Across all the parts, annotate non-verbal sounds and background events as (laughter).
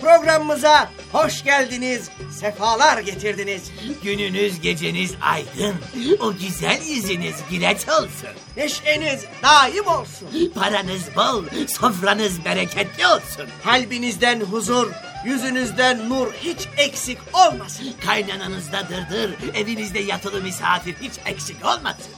programımıza hoş geldiniz, sefalar getirdiniz. Gününüz geceniz aydın. O güzel yüzünüz güleç olsun. Neşeniz daim olsun. Paranız bol, sofranız bereketli olsun. Kalbinizden huzur, yüzünüzden nur hiç eksik olmasın. Kaynananızda dırdır, evinizde yatılı misafir hiç eksik olmasın.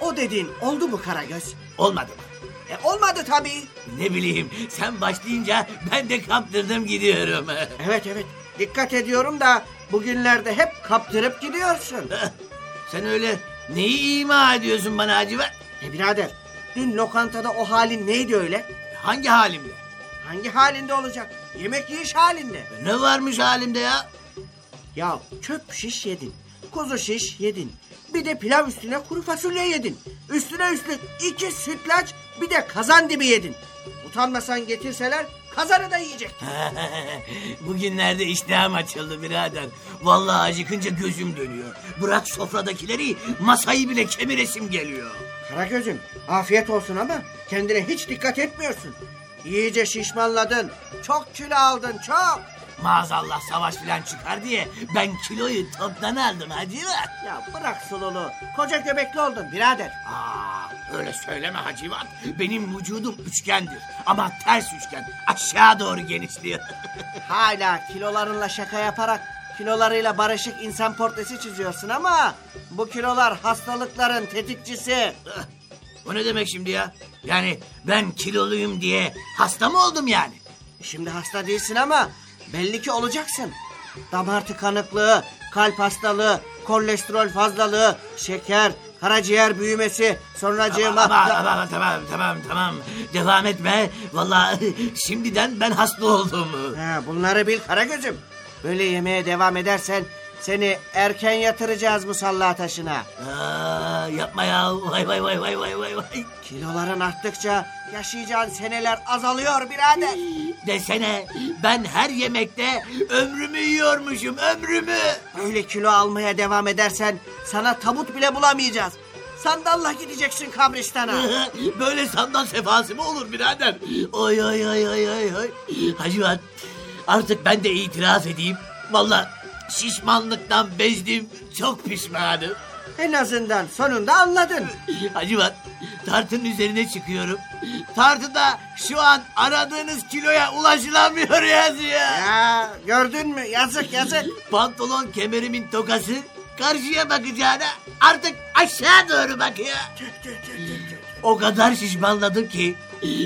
O dediğin oldu mu Karagöz? Olmadı mı? E, olmadı tabii. Ne bileyim sen başlayınca ben de kaptırdım gidiyorum. (laughs) Evet evet dikkat ediyorum da bugünlerde hep kaptırıp gidiyorsun. (laughs) sen öyle neyi ima ediyorsun bana Hacivat? E birader dün lokantada o halin neydi öyle? Hangi halimde? Hangi halinde olacak? Yemek yiyiş halinde. Ne varmış halimde ya? Ya çöp şiş yedin. Kuzu şiş yedin. Bir de pilav üstüne kuru fasulye yedin. Üstüne üstlük iki sütlaç bir de kazan dibi yedin. Utanmasan getirseler kazanı da yiyecek. (laughs) Bugünlerde iştahım açıldı birader. Vallahi acıkınca gözüm dönüyor. Bırak sofradakileri masayı bile kemiresim geliyor. Karagöz'üm afiyet olsun ama kendine hiç dikkat etmiyorsun. İyice şişmanladın. Çok kilo aldın çok. Maazallah savaş filan çıkar diye ben kiloyu toptan aldım Hacivat. Ya bırak sululu. Koca göbekli oldun birader. Aa, öyle söyleme Hacivat. Benim vücudum üçgendir. Ama ters üçgen. Aşağı doğru genişliyor. (laughs) Hala kilolarınla şaka yaparak kilolarıyla barışık insan portresi çiziyorsun ama bu kilolar hastalıkların tetikçisi. o ne demek şimdi ya? Yani ben kiloluyum diye hasta mı oldum yani? Şimdi hasta değilsin ama belli ki olacaksın. Damar tıkanıklığı, kalp hastalığı, kolesterol fazlalığı, şeker, karaciğer büyümesi, sonracığıma... Ama, ama, ama, tamam tamam tamam devam etme. Vallahi (laughs) şimdiden ben hasta oldum. Ha, bunları bil Karagöz'üm. Böyle yemeye devam edersen seni erken yatıracağız musalla taşına. Aa, yapma ya vay vay vay vay vay vay. Kiloların arttıkça yaşayacağın seneler azalıyor birader. Desene ben her yemekte ömrümü yiyormuşum ömrümü. Böyle kilo almaya devam edersen sana tabut bile bulamayacağız. Sandalla gideceksin kabristana. (laughs) Böyle sandal sefası mı olur birader? Oy oy oy oy oy. Hacivat artık ben de itiraf edeyim. Vallahi şişmanlıktan bezdim çok pişmanım. En azından sonunda anladın. (laughs) Hacivat tartının üzerine çıkıyorum. Tartıda şu an aradığınız kiloya ulaşılamıyor yazıyor. Ya gördün mü yazık yazık. (laughs) Pantolon kemerimin tokası karşıya bakacağına artık aşağı doğru bakıyor. O kadar şişmanladım ki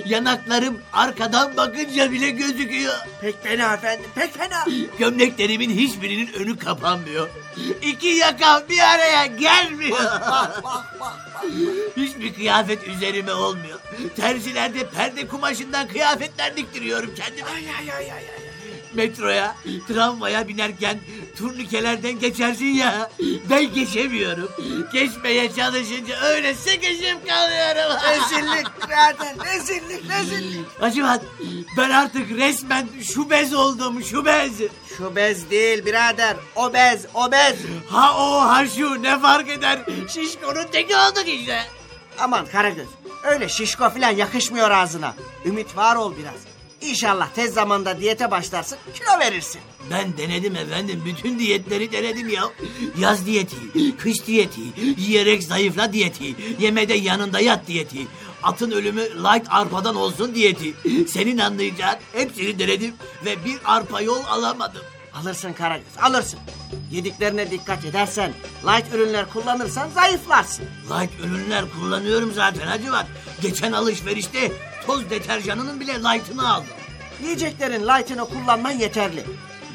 yanaklarım arkadan bakınca bile gözüküyor. Pek fena efendim pek fena. Gömleklerimin hiçbirinin önü kapanmıyor. İki yakam bir araya gelmiyor. Hiçbir kıyafet üzerime olmuyor. Terzilerde perde kumaşından kıyafetler diktiriyorum kendime. Ay ay ay ay. ay. Metroya, tramvaya binerken turnikelerden geçersin ya. Ben geçemiyorum. Geçmeye çalışınca öyle sıkışıp kalıyorum. (laughs) Rezillik birader rezillik rezillik. Hacivat ben artık resmen şubez oldum şubez. Şu bez değil birader obez obez. Ha o ha şu ne fark eder? Şişkonun teki olduk işte. Aman Karagöz öyle şişko falan yakışmıyor ağzına. Ümit var ol biraz. İnşallah tez zamanda diyete başlarsın, kilo verirsin. Ben denedim efendim. Bütün diyetleri denedim ya. Yaz diyeti, kış diyeti, yiyerek zayıfla diyeti, yemede yanında yat diyeti. Atın ölümü light arpadan olsun diyeti. Senin anlayacağın hepsini denedim ve bir arpa yol alamadım. Alırsın Karagöz, alırsın. Yediklerine dikkat edersen, light ürünler kullanırsan zayıflarsın. Light ürünler kullanıyorum zaten Hacivat. Geçen alışverişte toz deterjanının bile light'ını aldım. Yiyeceklerin light'ını kullanman yeterli.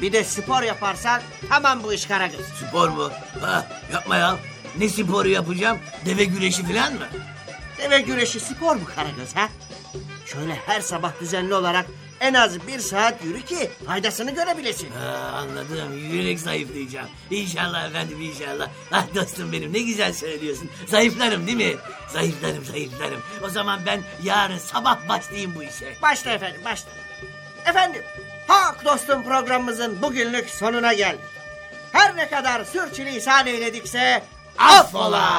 Bir de spor yaparsan tamam bu iş Karagöz. Spor mu? Ha, yapma ya. Ne sporu yapacağım? Deve güreşi falan mı? Deve güreşi spor mu Karagöz ha? Şöyle her sabah düzenli olarak en az bir saat yürü ki faydasını görebilesin. Ha, anladım. Yürek zayıflayacağım. İnşallah efendim inşallah. Ah dostum benim ne güzel söylüyorsun. Zayıflarım değil mi? Zayıflarım zayıflarım. O zaman ben yarın sabah başlayayım bu işe. Başla efendim başla. Efendim Hak Dostum programımızın bugünlük sonuna geldik. Her ne kadar sürçülisan eyledikse affola.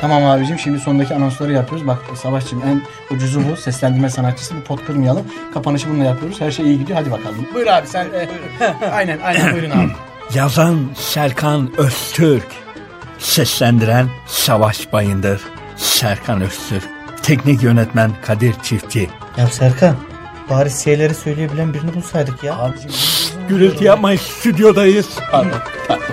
Tamam abicim şimdi sondaki anonsları yapıyoruz. Bak Savaşçım en ucuzu bu. Seslendirme sanatçısı. Bir pot kırmayalım. Kapanışı bununla yapıyoruz. Her şey iyi gidiyor. Hadi bakalım. Buyur abi sen. e, aynen aynen buyurun abi. Yazan Serkan Öztürk. Seslendiren Savaş Bayındır. Serkan Öztürk. Teknik yönetmen Kadir Çiftçi. Ya Serkan bari S'leri söyleyebilen birini bulsaydık ya. Abicim Gürültü yapmayın stüdyodayız. pardon, (laughs) pardon.